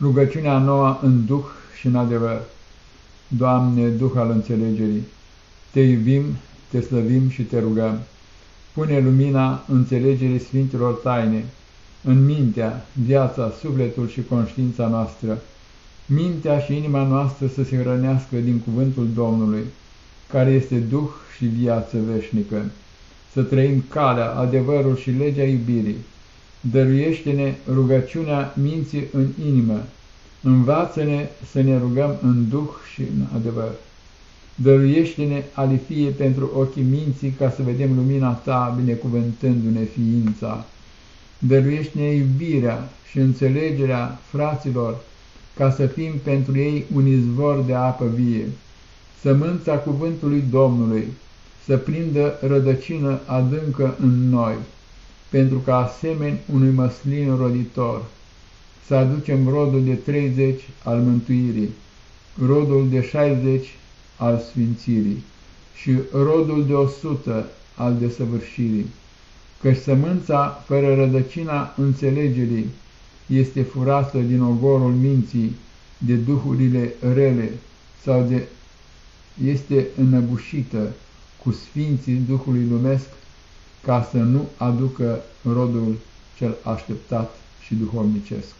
Rugăciunea noua în Duh și în adevăr. Doamne, Duh al înțelegerii, Te iubim, Te slăvim și Te rugăm. Pune lumina înțelegerii Sfintelor Taine în mintea, viața, sufletul și conștiința noastră, mintea și inima noastră să se hrănească din cuvântul Domnului, care este Duh și viață veșnică, să trăim calea, adevărul și legea iubirii, dăruiește-ne rugăciunea minții în inimă, învață-ne să ne rugăm în duh și în adevăr. Dăruiește-ne alifie pentru ochii minții ca să vedem lumina ta binecuvântându-ne ființa. Dăruiește-ne iubirea și înțelegerea fraților ca să fim pentru ei un izvor de apă vie. Sămânța cuvântului Domnului să prindă rădăcină adâncă în noi pentru că asemeni unui măslin roditor. Să aducem rodul de 30 al mântuirii, rodul de 60 al sfințirii și rodul de 100 al desăvârșirii, căci sămânța fără rădăcina înțelegerii este furată din ogorul minții de duhurile rele sau de este înăbușită cu sfinții Duhului Lumesc ca să nu aducă rodul cel așteptat și duhovnicesc.